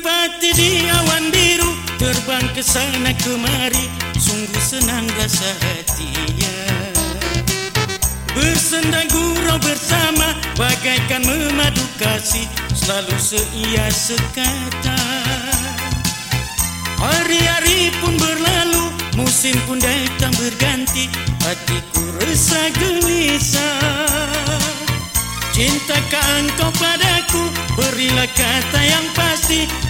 Merpati di awan biru Terbang ke sana kemari. Sungguh senang rasa hatinya Bersenda gurau bersama Bagaikan memadu kasih. Selalu seia sekata. Hari-hari pun berlalu Musim pun datang berganti. Hatiku resah gelisah. Cintakah engkau padaku? Berilah kata yang pasti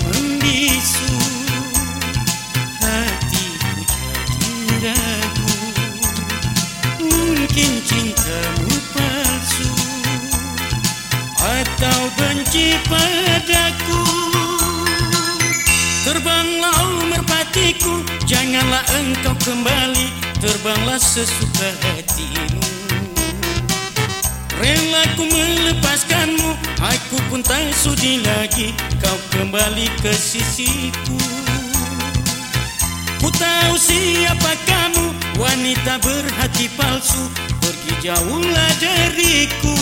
benci padaku Terbanglah merpatiku Janganlah engkau kembali Terbanglah sesuka hatimu. Rela ku melepaskanmu Aku pun tak sudi lagi Kau kembali ke sisiku Ku tahu siapa kamu. Wanita berhati palsu. Pergi jauhlah dariku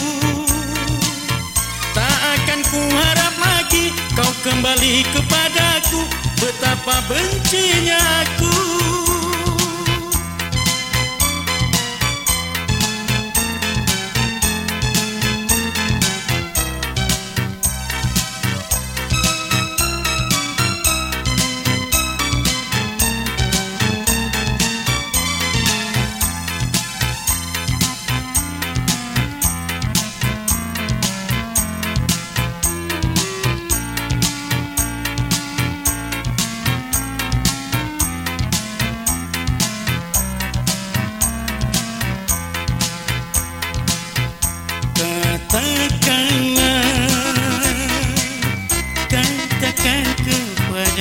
akan ku harap lagi kau kembali kepadaku. Betapa bencinya aku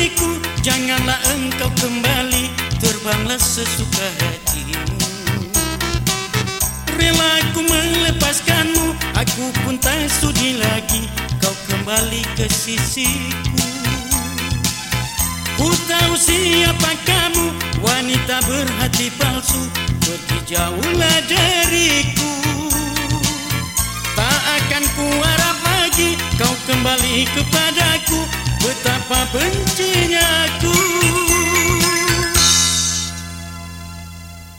merpatiku Janganlah engkau kembali Terbanglah sesuka hatimu. Rela aku melepaskanmu Aku pun tak sudi lagi Kau kembali ke sisiku. Ku tahu siapa kamu Wanita berhati palsu Pergi jauhlah dariku. Tak akan ku harap lagi Kau kembali kepadaku Betapa bencinya aku.